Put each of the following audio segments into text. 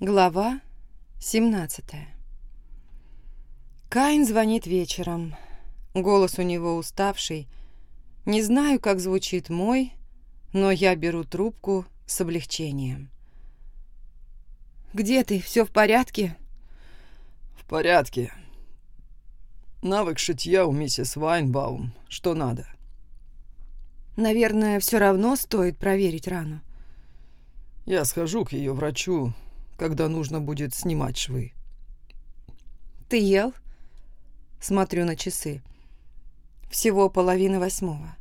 Глава 17 Каин звонит вечером. Голос у него уставший. Не знаю, как звучит мой, но я беру трубку с облегчением. «Где ты? Все в порядке?» «В порядке. Навык шитья у миссис Вайнбаум. Что надо?» «Наверное, все равно стоит проверить рану». «Я схожу к ее врачу, когда нужно будет снимать швы». «Ты ел?» Смотрю на часы. Всего половина восьмого.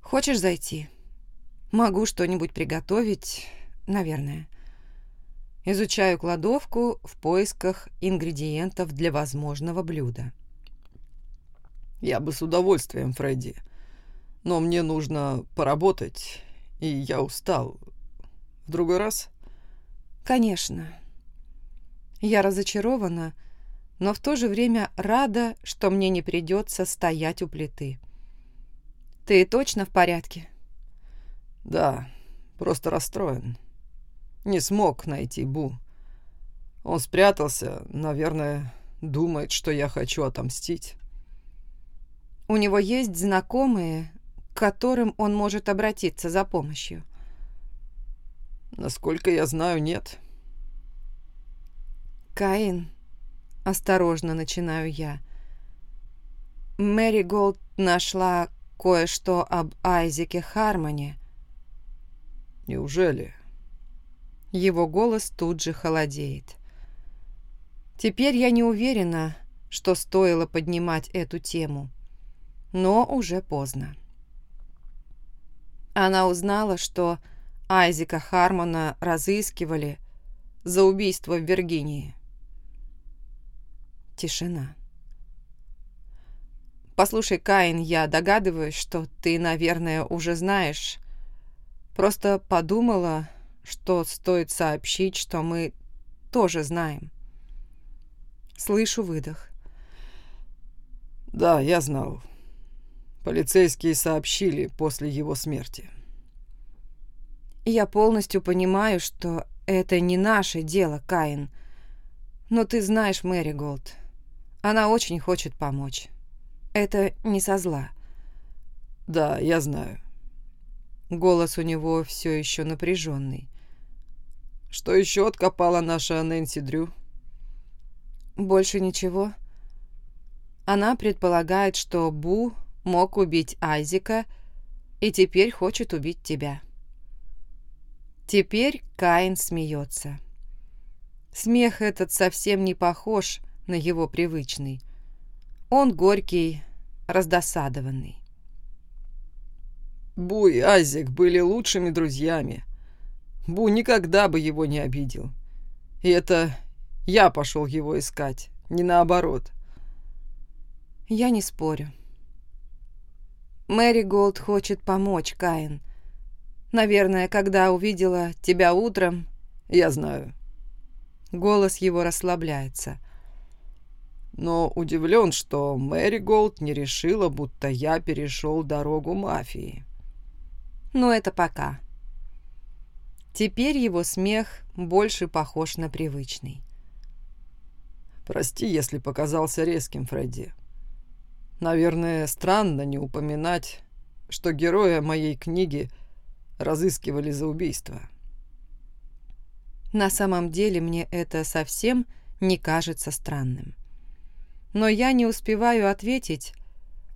«Хочешь зайти?» «Могу что-нибудь приготовить, наверное». Изучаю кладовку в поисках ингредиентов для возможного блюда. «Я бы с удовольствием, Фредди. Но мне нужно поработать, и я устал. В другой раз?» «Конечно». Я разочарована, но в то же время рада, что мне не придется стоять у плиты. «Ты точно в порядке?» «Да, просто расстроен. Не смог найти Бу. Он спрятался, наверное, думает, что я хочу отомстить». «У него есть знакомые, к которым он может обратиться за помощью?» «Насколько я знаю, нет». «Каин», — осторожно начинаю я, — «Мэри Голд нашла кое-что об Айзеке Хармоне». «Неужели?» Его голос тут же холодеет. Теперь я не уверена, что стоило поднимать эту тему, но уже поздно. Она узнала, что Айзека Хармона разыскивали за убийство в Виргинии. Тишина. «Послушай, Каин, я догадываюсь, что ты, наверное, уже знаешь. Просто подумала, что стоит сообщить, что мы тоже знаем». Слышу выдох. «Да, я знал. Полицейские сообщили после его смерти». «Я полностью понимаю, что это не наше дело, Каин. Но ты знаешь Мэри Голд. Она очень хочет помочь. Это не со зла. Да, я знаю. Голос у него все еще напряженный. Что еще откопала наша Нэнси Дрю? Больше ничего. Она предполагает, что Бу мог убить Айзека и теперь хочет убить тебя. Теперь Каин смеется. Смех этот совсем не похож на его привычный. Он горький, раздосадованный. Бу и Азик были лучшими друзьями. Бу никогда бы его не обидел. И это я пошел его искать, не наоборот. Я не спорю. Мэри Голд хочет помочь, Каин. Наверное, когда увидела тебя утром... Я знаю. Голос его расслабляется но удивлен, что Мэри Голд не решила, будто я перешел дорогу мафии. Но это пока. Теперь его смех больше похож на привычный. Прости, если показался резким, Фредди. Наверное, странно не упоминать, что героя моей книги разыскивали за убийство. На самом деле мне это совсем не кажется странным но я не успеваю ответить,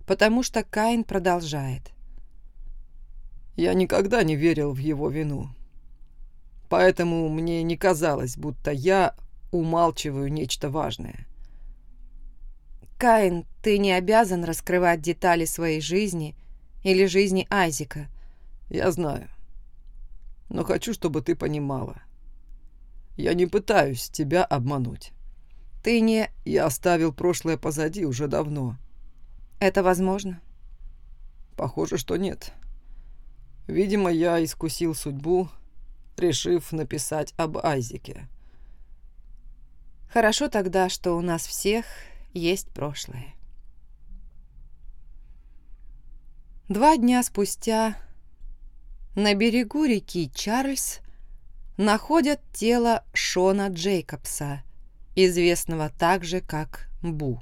потому что Каин продолжает. «Я никогда не верил в его вину, поэтому мне не казалось, будто я умалчиваю нечто важное». «Каин, ты не обязан раскрывать детали своей жизни или жизни Айзека». «Я знаю, но хочу, чтобы ты понимала. Я не пытаюсь тебя обмануть». Ты не... Я оставил прошлое позади уже давно. Это возможно? Похоже, что нет. Видимо, я искусил судьбу, решив написать об Айзеке. Хорошо тогда, что у нас всех есть прошлое. Два дня спустя на берегу реки Чарльз находят тело Шона Джейкобса, известного также как Бу.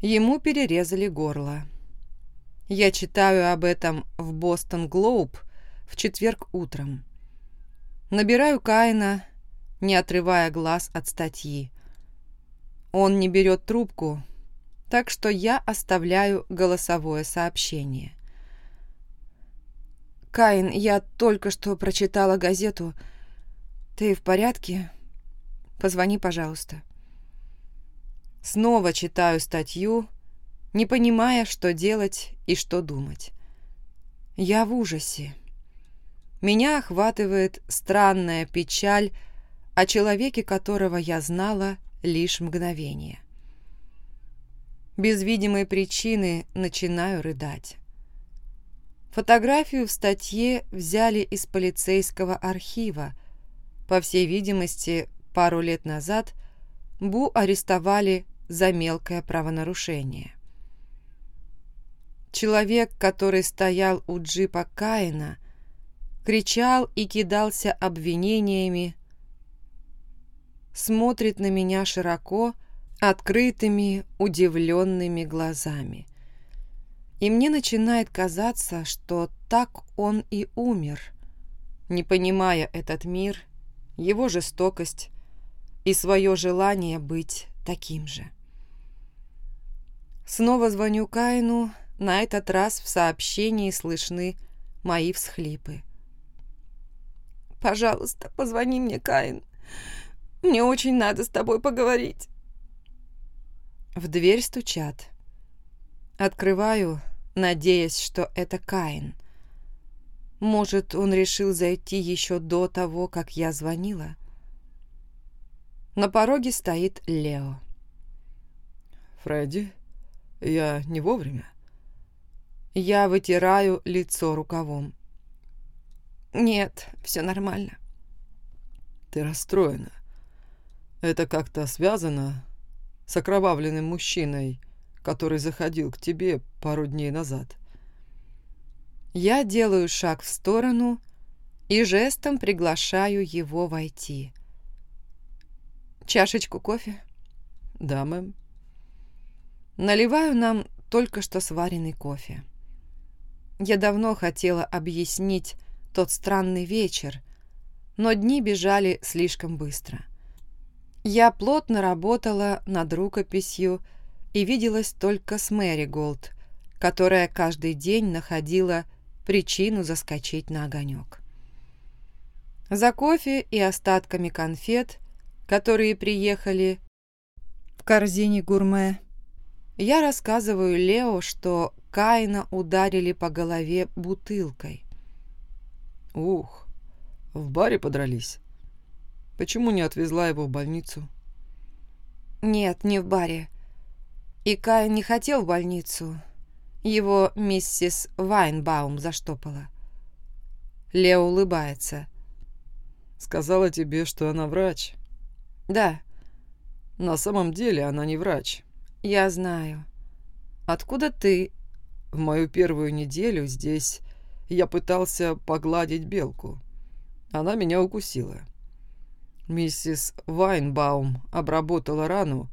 Ему перерезали горло. Я читаю об этом в Бостон Глоуб в четверг утром. Набираю Каина, не отрывая глаз от статьи. Он не берет трубку, так что я оставляю голосовое сообщение. «Каин, я только что прочитала газету. Ты в порядке? Позвони, пожалуйста». Снова читаю статью, не понимая, что делать и что думать. Я в ужасе. Меня охватывает странная печаль о человеке, которого я знала лишь мгновение. Без видимой причины начинаю рыдать. Фотографию в статье взяли из полицейского архива. По всей видимости, пару лет назад Бу арестовали за мелкое правонарушение. Человек, который стоял у джипа Каина, кричал и кидался обвинениями, смотрит на меня широко, открытыми, удивленными глазами. И мне начинает казаться, что так он и умер, не понимая этот мир, его жестокость и свое желание быть таким же. Снова звоню Каину, на этот раз в сообщении слышны мои всхлипы. «Пожалуйста, позвони мне, Каин. Мне очень надо с тобой поговорить». В дверь стучат. Открываю, надеясь, что это Каин. Может, он решил зайти еще до того, как я звонила? На пороге стоит Лео. «Фредди, я не вовремя?» Я вытираю лицо рукавом. «Нет, все нормально». «Ты расстроена. Это как-то связано с окровавленным мужчиной, который заходил к тебе пару дней назад. Я делаю шаг в сторону и жестом приглашаю его войти. «Чашечку кофе?» «Да, мэм». Наливаю нам только что сваренный кофе. Я давно хотела объяснить тот странный вечер, но дни бежали слишком быстро. Я плотно работала над рукописью и виделась только с Мэри Голд, которая каждый день находила причину заскочить на огонек. За кофе и остатками конфет, которые приехали в корзине гурме, я рассказываю Лео, что Каина ударили по голове бутылкой. «Ух, в баре подрались?» Почему не отвезла его в больницу? Нет, не в баре. И Кай не хотел в больницу. Его миссис Вайнбаум заштопала. Лео улыбается. Сказала тебе, что она врач? Да. На самом деле она не врач. Я знаю. Откуда ты? В мою первую неделю здесь я пытался погладить белку. Она меня укусила. Миссис Вайнбаум обработала рану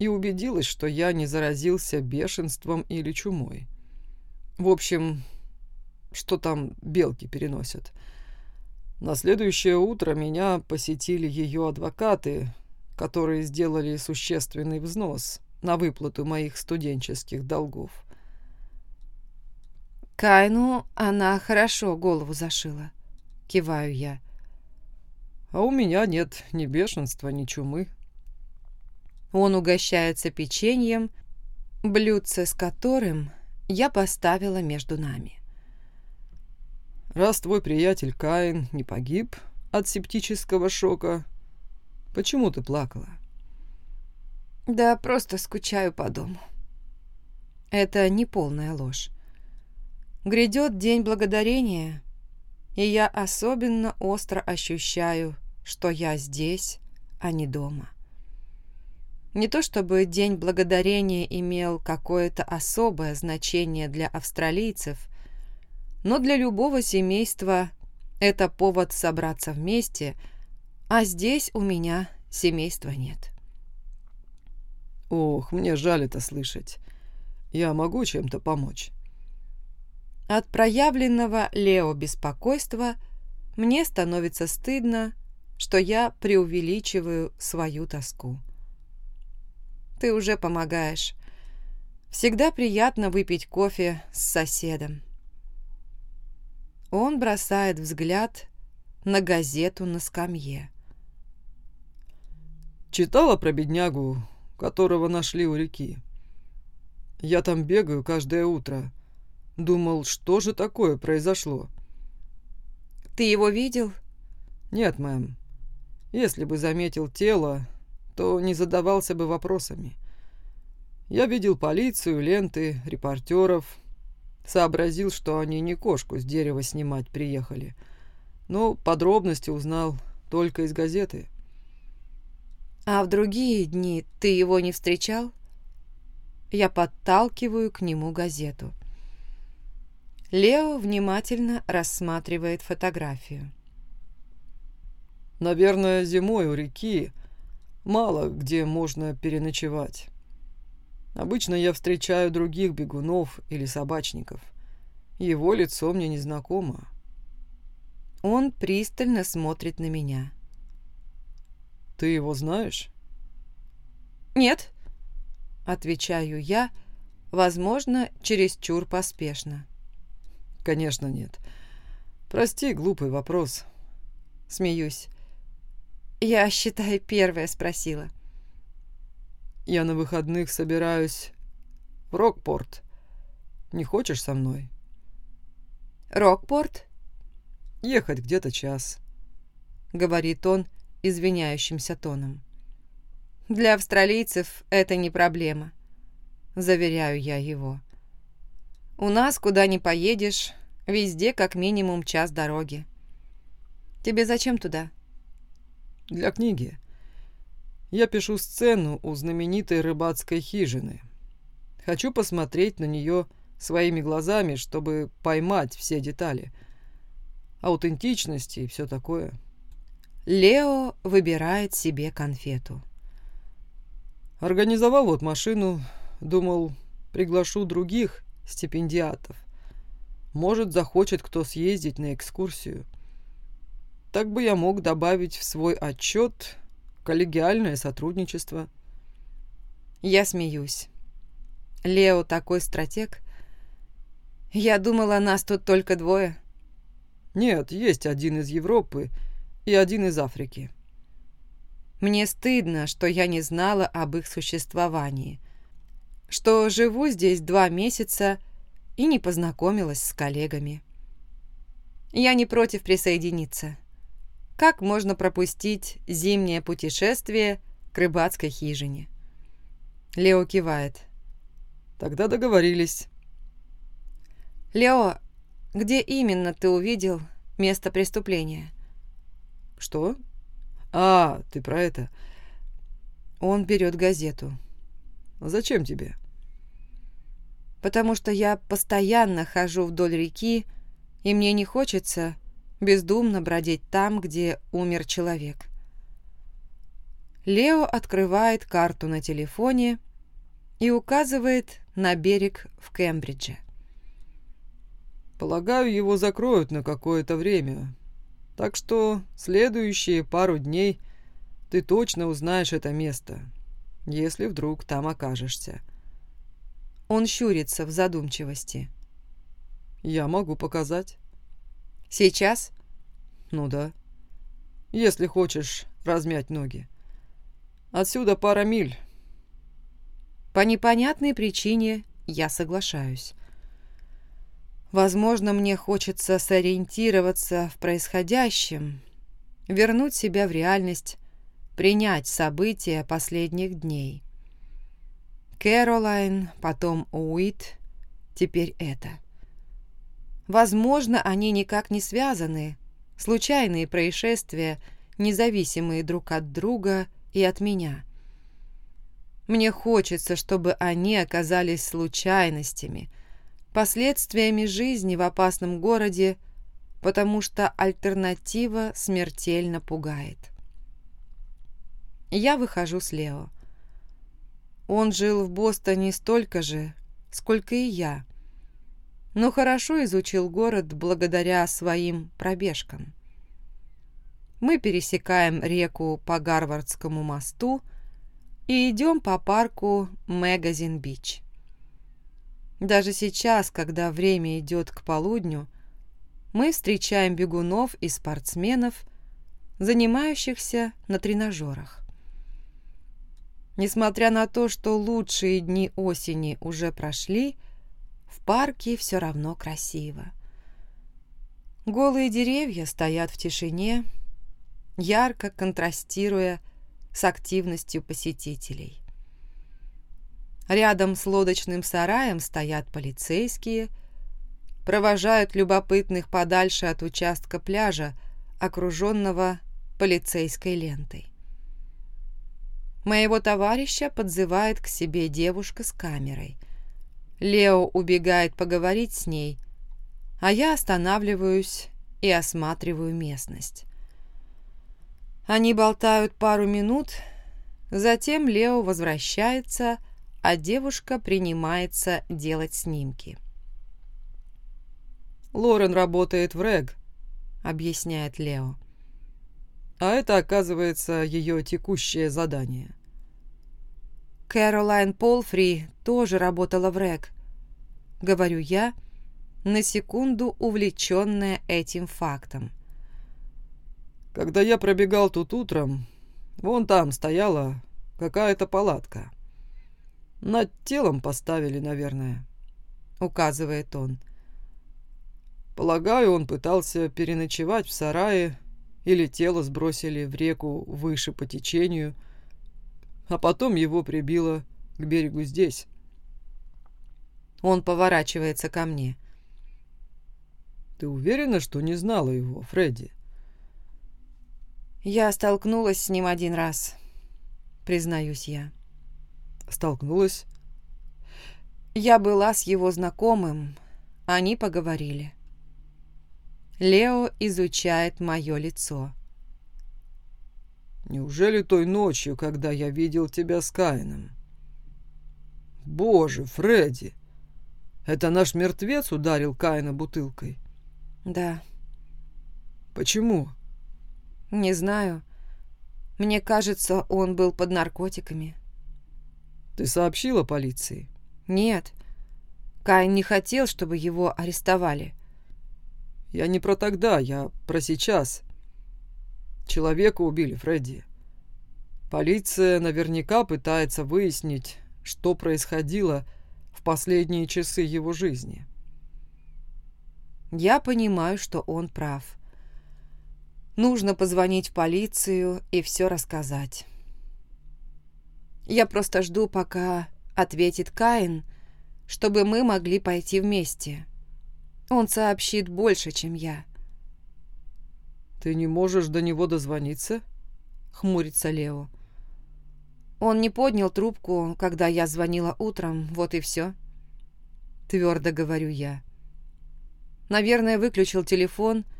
и убедилась, что я не заразился бешенством или чумой. В общем, что там белки переносят. На следующее утро меня посетили ее адвокаты, которые сделали существенный взнос на выплату моих студенческих долгов. Кайну она хорошо голову зашила, киваю я. А у меня нет ни бешенства, ни чумы. Он угощается печеньем, блюдце с которым я поставила между нами. Раз твой приятель Каин не погиб от септического шока, почему ты плакала? Да просто скучаю по дому. Это не полная ложь. Грядет День Благодарения, и я особенно остро ощущаю, что я здесь, а не дома. Не то чтобы День Благодарения имел какое-то особое значение для австралийцев, но для любого семейства Это повод собраться вместе, а здесь у меня семейства нет. Ох, мне жаль это слышать. Я могу чем-то помочь? От проявленного Лео беспокойства мне становится стыдно, что я преувеличиваю свою тоску. Ты уже помогаешь. Всегда приятно выпить кофе с соседом. Он бросает взгляд на газету на скамье. Читала про беднягу, которого нашли у реки. Я там бегаю каждое утро. Думал, что же такое произошло. Ты его видел? Нет, мэм. Если бы заметил тело, то не задавался бы вопросами. Я видел полицию, ленты, репортеров. Сообразил, что они не кошку с дерева снимать приехали. Но подробности узнал только из газеты. А в другие дни ты его не встречал? Я подталкиваю к нему газету. Лео внимательно рассматривает фотографию. Наверное, зимой у реки мало где можно переночевать. Обычно я встречаю других бегунов или собачников. Его лицо мне незнакомо. Он пристально смотрит на меня. «Ты его знаешь?» «Нет», — отвечаю я, возможно, чересчур поспешно. «Конечно нет. Прости, глупый вопрос». Смеюсь. Я, считай, первая спросила. Я на выходных собираюсь в Рокпорт. Не хочешь со мной? Рокпорт? Ехать где-то час. Говорит он извиняющимся тоном. Для австралийцев это не проблема. Заверяю я его. У нас куда ни поедешь, везде как минимум час дороги. Тебе зачем туда? Для книги. Я пишу сцену у знаменитой рыбацкой хижины. Хочу посмотреть на нее своими глазами, чтобы поймать все детали. Аутентичности и все такое. Лео выбирает себе конфету. Организовал вот машину, думал, приглашу других стипендиатов. Может, захочет кто съездить на экскурсию. Так бы я мог добавить в свой отчет коллегиальное сотрудничество. Я смеюсь. Лео такой стратег. Я думала, нас тут только двое. Нет, есть один из Европы и один из Африки. Мне стыдно, что я не знала об их существовании, что живу здесь два месяца и не познакомилась с коллегами. Я не против присоединиться. Как можно пропустить зимнее путешествие к рыбацкой хижине? Лео кивает. Тогда договорились. Лео, где именно ты увидел место преступления? Что? А, ты про это. Он берет газету. Зачем тебе? Потому что я постоянно хожу вдоль реки, и мне не хочется бездумно бродить там, где умер человек. Лео открывает карту на телефоне и указывает на берег в Кембридже. Полагаю, его закроют на какое-то время. Так что следующие пару дней ты точно узнаешь это место, если вдруг там окажешься. Он щурится в задумчивости. Я могу показать. Сейчас? Ну да. Если хочешь размять ноги. Отсюда пара миль. По непонятной причине я соглашаюсь. Возможно, мне хочется сориентироваться в происходящем, вернуть себя в реальность, принять события последних дней. Кэролайн, потом Уит, теперь это. Возможно, они никак не связаны. Случайные происшествия, независимые друг от друга и от меня. Мне хочется, чтобы они оказались случайностями, последствиями жизни в опасном городе, потому что альтернатива смертельно пугает. Я выхожу с Лео. Он жил в Бостоне столько же, сколько и я, но хорошо изучил город благодаря своим пробежкам. Мы пересекаем реку по Гарвардскому мосту и идем по парку Мэгазин-Бич. Даже сейчас, когда время идет к полудню, мы встречаем бегунов и спортсменов, занимающихся на тренажерах. Несмотря на то, что лучшие дни осени уже прошли, в парке все равно красиво. Голые деревья стоят в тишине, ярко контрастируя с активностью посетителей. Рядом с лодочным сараем стоят полицейские, провожают любопытных подальше от участка пляжа, окруженного полицейской лентой. Моего товарища подзывает к себе девушка с камерой. Лео убегает поговорить с ней, а я останавливаюсь и осматриваю местность. Они болтают пару минут, затем Лео возвращается, а девушка принимается делать снимки. «Лорен работает в РЭГ», — объясняет Лео. «А это, оказывается, ее текущее задание». Кэролайн Полфри тоже работала в РЭГ, говорю я, на секунду увлеченная этим фактом. Когда я пробегал тут утром, вон там стояла какая-то палатка. Над телом поставили, наверное, указывает он. Полагаю, он пытался переночевать в сарае или тело сбросили в реку выше по течению, а потом его прибило к берегу здесь. Он поворачивается ко мне. Ты уверена, что не знала его, Фредди? Я столкнулась с ним один раз, признаюсь я. Столкнулась? Я была с его знакомым, они поговорили. Лео изучает мое лицо. Неужели той ночью, когда я видел тебя с Каином? Боже, Фредди! Это наш мертвец ударил Каина бутылкой? Да. Почему? «Не знаю. Мне кажется, он был под наркотиками». «Ты сообщила полиции?» «Нет. Кайн не хотел, чтобы его арестовали». «Я не про тогда, я про сейчас. Человека убили, Фредди. Полиция наверняка пытается выяснить, что происходило в последние часы его жизни». Я понимаю, что он прав. Нужно позвонить в полицию и все рассказать. Я просто жду, пока ответит Каин, чтобы мы могли пойти вместе. Он сообщит больше, чем я. «Ты не можешь до него дозвониться?» — хмурится Лео. Он не поднял трубку, когда я звонила утром, вот и все. Твердо говорю я. Наверное, выключил телефон —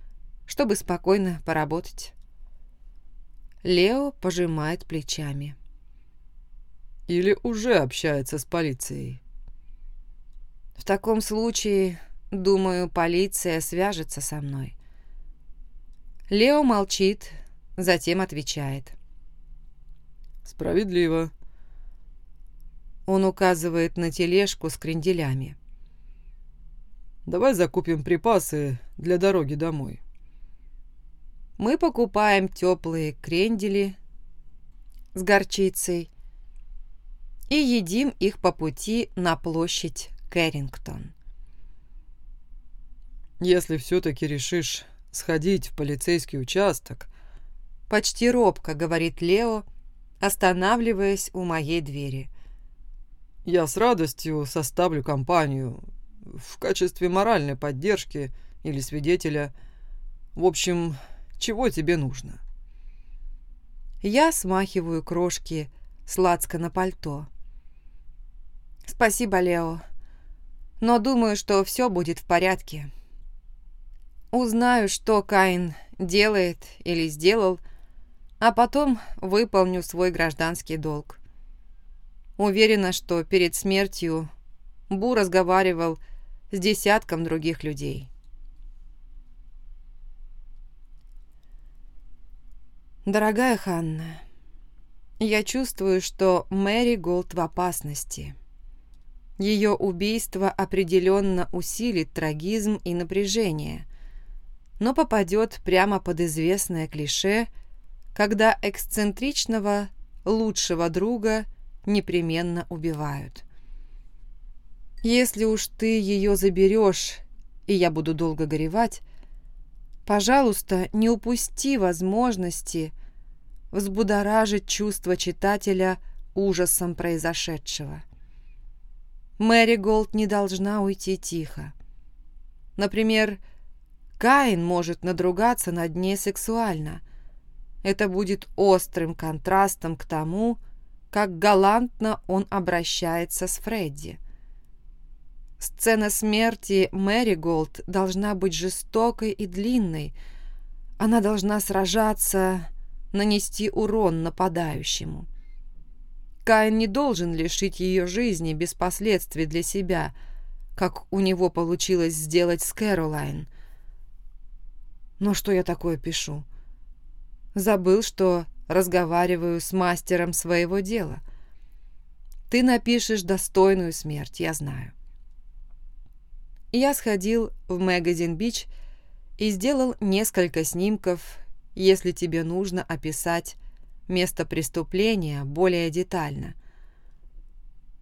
чтобы спокойно поработать. Лео пожимает плечами. Или уже общается с полицией? В таком случае, думаю, полиция свяжется со мной. Лео молчит, затем отвечает. Справедливо. Он указывает на тележку с кренделями. Давай закупим припасы для дороги домой мы покупаем теплые крендели с горчицей и едим их по пути на площадь Кэррингтон. Если все-таки решишь сходить в полицейский участок, почти робко говорит Лео, останавливаясь у моей двери. Я с радостью составлю компанию в качестве моральной поддержки или свидетеля. В общем, чего тебе нужно?» Я смахиваю крошки сладко на пальто. «Спасибо, Лео, но думаю, что все будет в порядке». Узнаю, что Каин делает или сделал, а потом выполню свой гражданский долг. Уверена, что перед смертью Бу разговаривал с десятком других людей. Дорогая Ханна, я чувствую, что Мэри Голд в опасности. Ее убийство определенно усилит трагизм и напряжение, но попадет прямо под известное клише, когда эксцентричного лучшего друга непременно убивают. Если уж ты ее заберешь, и я буду долго горевать, Пожалуйста, не упусти возможности взбудоражить чувство читателя ужасом произошедшего. Мэри Голд не должна уйти тихо. Например, Каин может надругаться над ней сексуально. Это будет острым контрастом к тому, как галантно он обращается с Фредди. Сцена смерти Мэри Голд должна быть жестокой и длинной. Она должна сражаться, нанести урон нападающему. Каин не должен лишить ее жизни без последствий для себя, как у него получилось сделать с Кэролайн. Но что я такое пишу? Забыл, что разговариваю с мастером своего дела. Ты напишешь достойную смерть, я знаю я сходил в Магазин Бич и сделал несколько снимков, если тебе нужно описать место преступления более детально.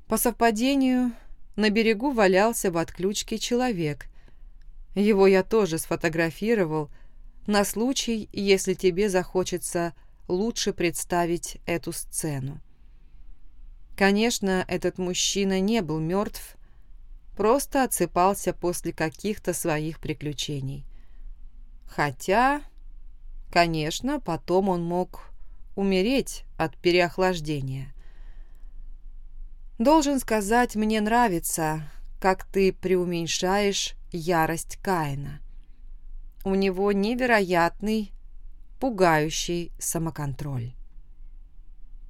По совпадению, на берегу валялся в отключке человек. Его я тоже сфотографировал на случай, если тебе захочется лучше представить эту сцену. Конечно, этот мужчина не был мертв, просто отсыпался после каких-то своих приключений. Хотя, конечно, потом он мог умереть от переохлаждения. Должен сказать, мне нравится, как ты преуменьшаешь ярость Каина. У него невероятный, пугающий самоконтроль.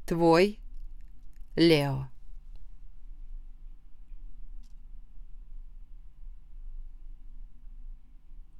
Твой Лео.